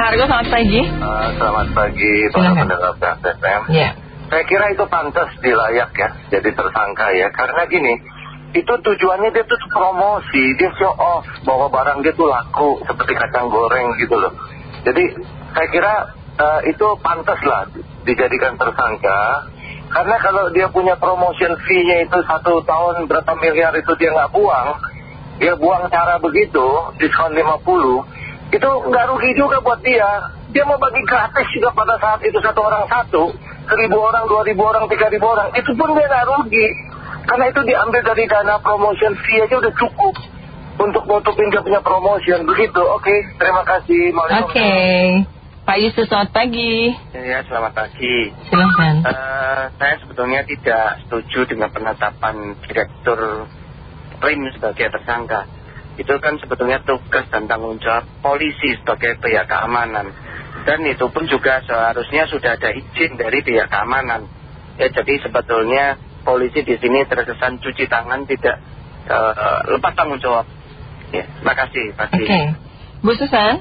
Pak Hargo selamat pagi. Uh, Selamat pagi para pendengar PSM Ya. Saya kira itu pantas dilayak ya Jadi tersangka ya. Karena gini Itu tujuannya dia tuh promosi Dia show off Bahwa barang dia tuh laku Seperti kacang goreng gitu loh. Jadi saya kira uh, itu pantas lah Dijadikan tersangka. Karena kalau dia punya promotion fee-nya itu satu tahun berapa miliar itu dia nggak buang Dia buang cara begitu Diskon 50 itu nggak rugi juga buat dia. Dia mau bagi gratis juga pada saat itu satu orang satu, seribu orang, dua ribu orang, tiga ribu orang, itu pun dia nggak rugi. Karena itu diambil dari dana promotion fee aja udah cukup untuk nutupin dia punya promotion. Begitu, oke, terima kasih. Oke, Pak Yusuf selamat pagi. Ya, selamat pagi. Silahkan. Uh, saya sebetulnya tidak setuju dengan penetapan direktur PRIM sebagai tersangka itu kan sebetulnya tugas dan tanggung jawab polisi sebagai pihak keamanan. Dan itu pun juga seharusnya sudah ada izin dari pihak keamanan. Ya jadi sebetulnya polisi di sini terkesan cuci tangan tidak uh, lepas tanggung jawab. Ya terima kasih Pak Oke. Bu Susan?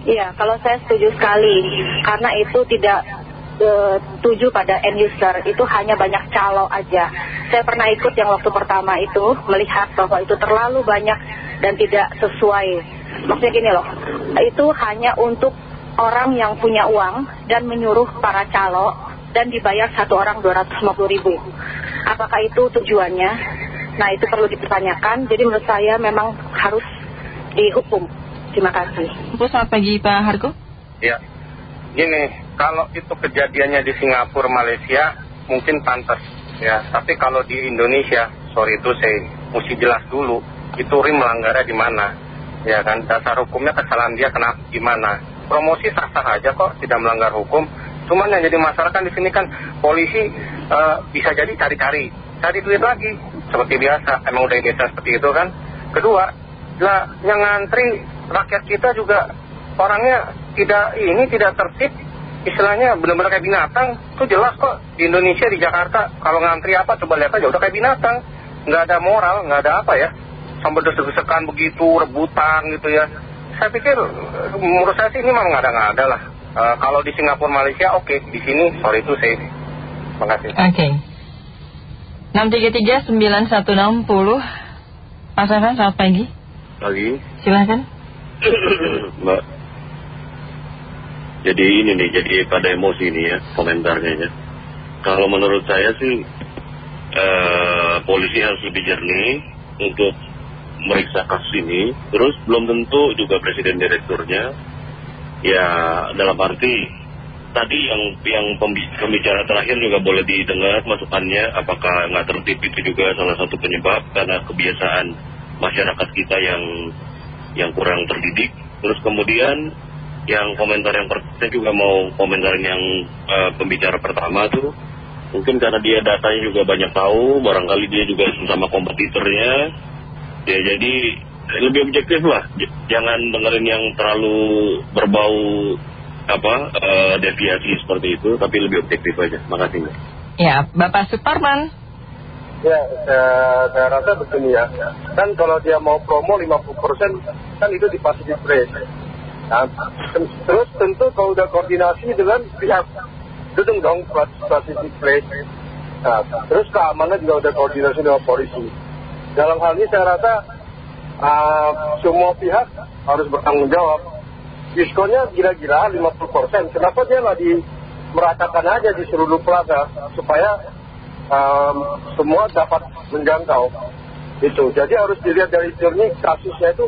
Iya, kalau saya setuju sekali. Karena itu tidak setuju pada end user itu hanya banyak calo aja. Saya pernah ikut yang waktu pertama itu melihat bahwa itu terlalu banyak dan tidak sesuai. Maksudnya gini loh, itu hanya untuk orang yang punya uang dan menyuruh para calo dan dibayar satu orang 250 ribu. Apakah itu tujuannya? Nah itu perlu dipertanyakan. Jadi menurut saya memang harus dihukum. Terima kasih. Selamat pagi Pak Hargo. Ya, gini, kalau itu kejadiannya di Singapura, Malaysia, mungkin pantas. Ya, tapi kalau di Indonesia, sorry itu saya mesti jelas dulu, itu rim melanggarnya di mana. Ya kan, dasar hukumnya kesalahan dia kenapa gimana. Promosi sah-sah aja kok, tidak melanggar hukum. Cuman yang jadi masalah kan di sini kan polisi uh, bisa jadi cari-cari, cari duit lagi. Seperti biasa, emang udah biasa seperti itu kan. Kedua, lah yang ngantri rakyat kita juga orangnya tidak ini tidak tertib istilahnya benar-benar kayak binatang. Itu jelas kok di Indonesia di Jakarta kalau ngantri apa coba lihat aja udah kayak binatang. Nggak ada moral nggak ada apa ya. Sampai desek-desekan begitu rebutan gitu ya. Saya pikir menurut saya sih ini memang nggak ada nggak ada lah. Uh, kalau di Singapura Malaysia oke. Okay. di sini sorry itu saya terima kasih. Oke. okay. 633 9160 Pak Safan selamat pagi. Pagi. Silahkan Mbak jadi ini nih jadi pada emosi nih ya komentarnya ya. Kalau menurut saya sih eh, polisi harus lebih jernih untuk meriksa kasus ini. Terus belum tentu juga presiden direkturnya ya dalam arti tadi yang yang pembicara terakhir juga boleh didengar masukannya apakah nggak tertib itu juga salah satu penyebab karena kebiasaan masyarakat kita yang yang kurang terdidik. Terus kemudian yang komentar yang pertama juga mau komentarin yang uh, pembicara pertama tuh mungkin karena dia datanya juga banyak tahu barangkali dia juga sama kompetitornya. Ya jadi lebih objektif lah. Jangan dengerin yang terlalu berbau apa uh, deviasi seperti itu tapi lebih objektif aja. Makasih mbak. Ya Bapak Suparman. Ya, saya, saya rasa begini ya. Kan kalau dia mau promo 50% kan itu di Pacific Place. Terus tentu kalau udah koordinasi dengan pihak gedung dong Pacific Place. Nah, terus keamanan juga udah koordinasi dengan polisi. Dalam hal ini saya rasa uh, semua pihak harus bertanggung jawab. Diskonnya gila-gila 50%. Kenapa dia nggak meratakan aja di seluruh plaza supaya um, semua dapat menjangkau itu jadi harus dilihat dari jernih kasusnya itu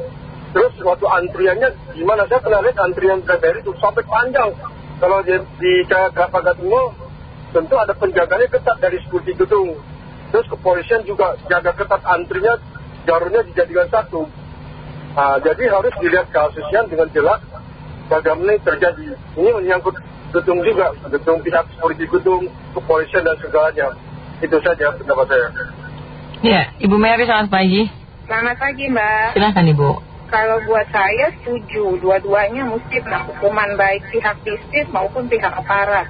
terus waktu antriannya gimana saya pernah lihat antrian TVRI itu sampai panjang kalau di, di Kelapa Gading tentu ada penjaganya ketat dari security gedung terus kepolisian juga jaga ketat antrinya jalurnya dijadikan satu nah, jadi harus dilihat kasusnya dengan jelas bagaimana terjadi ini menyangkut gedung juga gedung pihak security gedung kepolisian dan segalanya itu saja pendapat saya. Ya, Ibu Mary selamat pagi. Selamat pagi Mbak. Silahkan Ibu. Kalau buat saya setuju, dua-duanya mesti kena hukuman baik pihak bisnis maupun pihak aparat.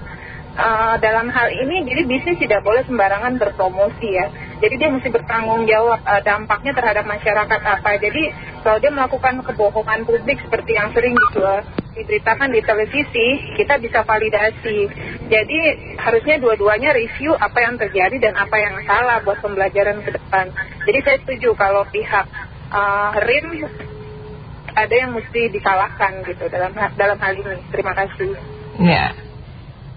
Uh, dalam hal ini, jadi bisnis tidak boleh sembarangan berpromosi ya. Jadi dia mesti bertanggung jawab uh, dampaknya terhadap masyarakat apa. Jadi kalau dia melakukan kebohongan publik seperti yang sering dijual, diberitakan di televisi, kita bisa validasi. Jadi harusnya dua-duanya review apa yang terjadi dan apa yang salah buat pembelajaran ke depan. Jadi saya setuju kalau pihak uh, RIM ada yang mesti disalahkan gitu dalam dalam hal ini. Terima kasih. Ya.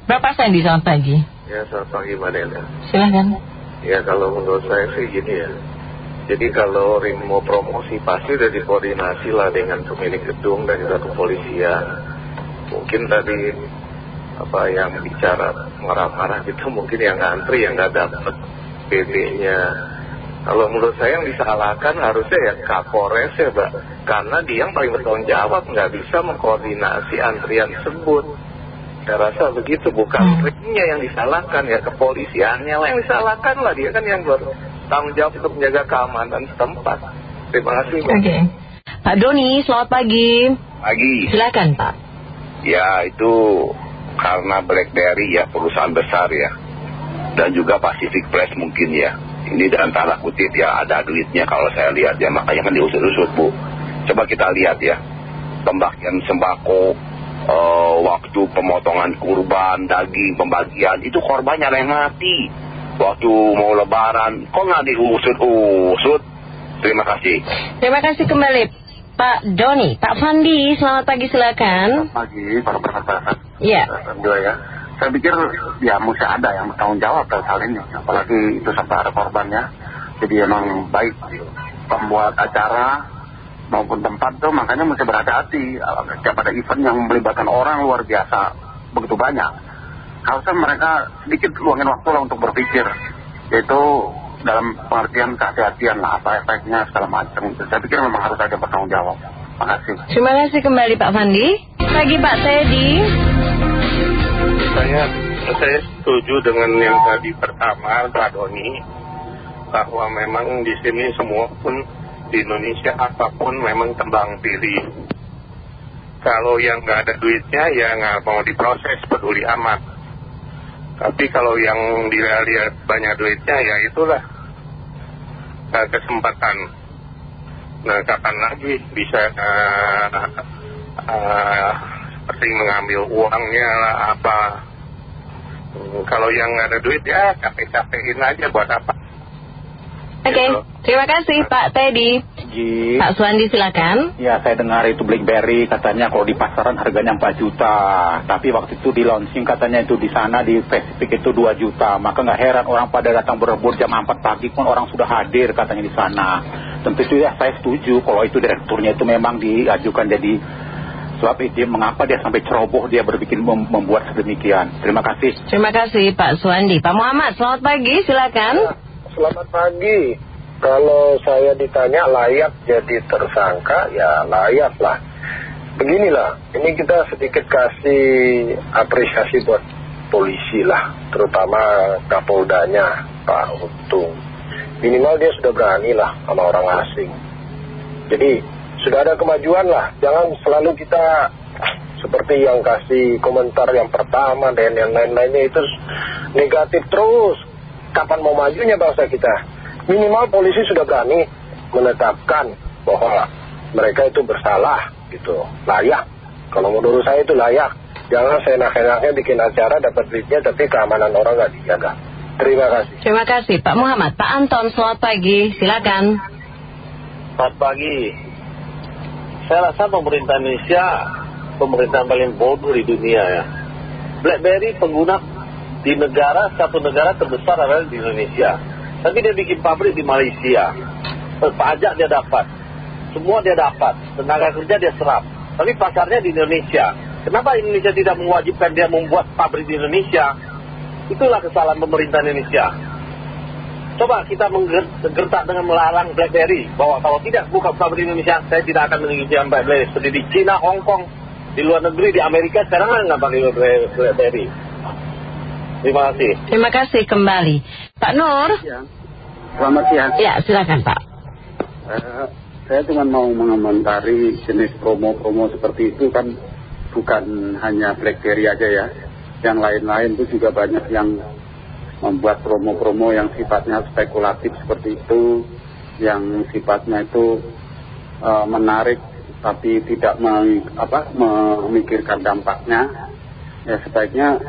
Bapak Sandi, selamat pagi. Ya, selamat pagi Mbak Nela. Silahkan. Ya kalau menurut saya sih gini ya. Jadi kalau Rim mau promosi pasti udah dikoordinasi lah dengan pemilik gedung dan juga kepolisian. Mungkin tadi apa yang bicara marah-marah gitu mungkin yang ngantri yang nggak dapet BB-nya. Kalau menurut saya yang disalahkan harusnya ya Kapolres ya Mbak. Karena dia yang paling bertanggung jawab nggak bisa mengkoordinasi antrian tersebut. Saya rasa begitu, bukan hmm. yang disalahkan ya, kepolisiannya lah yang disalahkan lah, dia kan yang bertanggung jawab untuk menjaga keamanan setempat. Terima kasih. Oke. Pak Doni, selamat pagi. Pagi. Silakan Pak. Ya itu karena BlackBerry ya perusahaan besar ya, dan juga Pacific Press mungkin ya. Ini dalam tanda kutip ya ada duitnya kalau saya lihat ya, makanya kan diusut-usut Bu. Coba kita lihat ya, pembagian sembako uh, waktu pemotongan kurban, daging, pembagian, itu korbannya yang mati. Waktu mau lebaran, kok nggak diusut-usut? Terima kasih. Terima kasih kembali. Pak Doni, Pak Fandi, selamat pagi silakan. Selamat pagi, para penasaran. Iya. Ya. Saya pikir ya mesti ada yang bertanggung jawab dalam hal ini, apalagi itu sampai ada korbannya. Jadi emang baik pembuat acara maupun tempat tuh makanya mesti berhati-hati. Setiap ada event yang melibatkan orang luar biasa begitu banyak. Harusnya mereka sedikit luangin waktu lah untuk berpikir. Yaitu dalam pengertian kehati-hatian lah apa efeknya segala macam saya pikir memang harus ada bertanggung jawab. Terima kasih terima kasih kembali Pak Fandi. Pagi Pak Teddy saya saya setuju dengan yang tadi pertama Pak Doni bahwa memang di sini semua pun di Indonesia apa pun memang tembang pilih. Kalau yang nggak ada duitnya ya nggak mau diproses peduli amat. Tapi kalau yang dilihat banyak duitnya ya itulah kesempatan. Nah kapan lagi bisa uh, uh, seperti mengambil uangnya lah apa. Hmm, kalau yang nggak ada duit ya capek-capekin aja buat apa. Oke, okay. terima kasih Pak Teddy. Pak Suandi silakan. Ya, saya dengar itu BlackBerry katanya kalau di pasaran harganya 4 juta. Tapi waktu itu di launching katanya itu di sana di Pacific itu 2 juta. Maka nggak heran orang pada datang berebut jam 4 pagi pun orang sudah hadir katanya di sana. Tentu itu ya saya setuju kalau itu direkturnya itu memang diajukan jadi sebab itu mengapa dia sampai ceroboh dia berbikin membuat sedemikian. Terima kasih. Terima kasih Pak Suandi. Pak Muhammad, selamat pagi, silakan. Ya. Selamat pagi. Kalau saya ditanya layak jadi tersangka, ya layak lah. Beginilah, ini kita sedikit kasih apresiasi buat polisi lah, terutama Kapoldanya, Pak Untung. Minimal dia sudah berani lah sama orang asing. Jadi sudah ada kemajuan lah, jangan selalu kita seperti yang kasih komentar yang pertama dan yang lain-lainnya itu negatif terus kapan mau majunya bangsa kita. Minimal polisi sudah berani menetapkan bahwa mereka itu bersalah gitu, layak. Kalau menurut saya itu layak. Jangan seenak-enaknya bikin acara dapat duitnya tapi keamanan orang nggak dijaga. Terima kasih. Terima kasih Pak Muhammad. Pak Anton, selamat pagi. Silakan. Selamat pagi. Saya rasa pemerintah Indonesia pemerintah paling bodoh di dunia ya. BlackBerry pengguna di negara, satu negara terbesar adalah di Indonesia. Tapi dia bikin pabrik di Malaysia. Pajak dia dapat. Semua dia dapat. Tenaga kerja dia serap. Tapi pasarnya di Indonesia. Kenapa Indonesia tidak mewajibkan dia membuat pabrik di Indonesia? Itulah kesalahan pemerintah Indonesia. Coba kita menggertak dengan melarang BlackBerry. Bahwa kalau tidak buka pabrik di Indonesia, saya tidak akan mengizinkan BlackBerry. Seperti di China, Hong Kong, di luar negeri, di Amerika, sekarang kan nggak pakai BlackBerry. Terima kasih. Terima kasih kembali. Pak Nur. Ya. Selamat siang. Ya, silakan Pak. Uh, saya cuma mau mengomentari jenis promo-promo seperti itu kan bukan hanya BlackBerry aja ya. Yang lain-lain itu juga banyak yang membuat promo-promo yang sifatnya spekulatif seperti itu yang sifatnya itu uh, menarik tapi tidak meng, apa, memikirkan dampaknya. Ya sebaiknya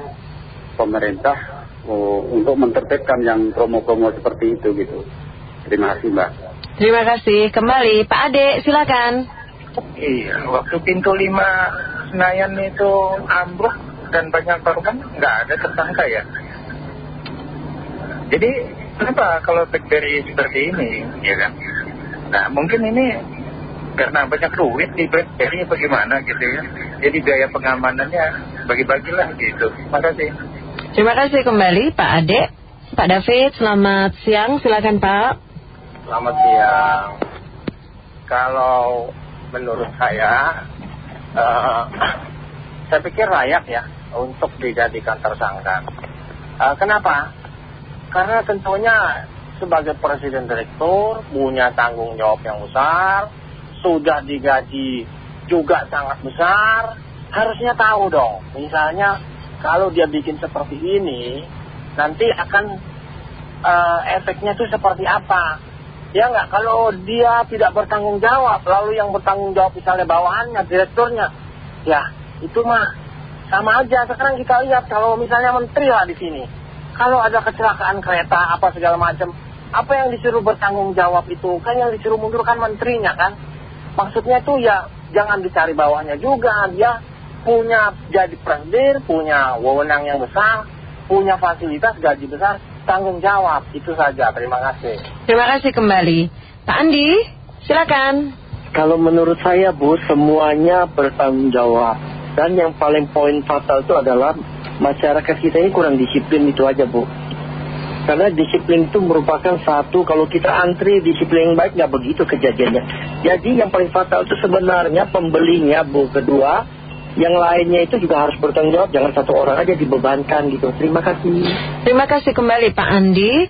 pemerintah oh, untuk mentertibkan yang promo-promo seperti itu gitu. Terima kasih mbak. Terima kasih. Kembali Pak Ade silakan. Iya waktu pintu lima Senayan itu ambruk dan banyak korban nggak ada tersangka ya jadi kenapa kalau BlackBerry seperti ini ya kan? Nah mungkin ini karena banyak duit di BlackBerry bagaimana gitu ya. Jadi biaya pengamanannya bagi-bagilah gitu. Terima kasih. Terima kasih kembali Pak Ade. Pak David selamat siang. Silakan Pak. Selamat siang. Kalau menurut saya uh, saya pikir layak ya untuk dijadikan tersangka. Uh, kenapa karena tentunya sebagai presiden direktur punya tanggung jawab yang besar, sudah digaji juga sangat besar, harusnya tahu dong. Misalnya kalau dia bikin seperti ini, nanti akan uh, efeknya itu seperti apa? Ya nggak, kalau dia tidak bertanggung jawab, lalu yang bertanggung jawab misalnya bawahannya, direkturnya, ya itu mah sama aja. Sekarang kita lihat kalau misalnya menteri lah di sini, kalau ada kecelakaan kereta apa segala macam, apa yang disuruh bertanggung jawab itu? Kan yang disuruh mundur kan menterinya kan? Maksudnya tuh ya jangan dicari bawahnya juga. Dia punya jadi presiden, punya wewenang yang besar, punya fasilitas gaji besar, tanggung jawab. Itu saja. Terima kasih. Terima kasih kembali. Pak Andi, silakan. Kalau menurut saya Bu, semuanya bertanggung jawab. Dan yang paling poin fatal itu adalah masyarakat kita ini kurang disiplin itu aja Bu. Karena disiplin itu merupakan satu, kalau kita antri disiplin yang baik nggak begitu kejadiannya. Jadi yang paling fatal itu sebenarnya pembelinya Bu. Kedua, yang lainnya itu juga harus bertanggung jawab, jangan satu orang aja dibebankan gitu. Terima kasih. Terima kasih kembali Pak Andi.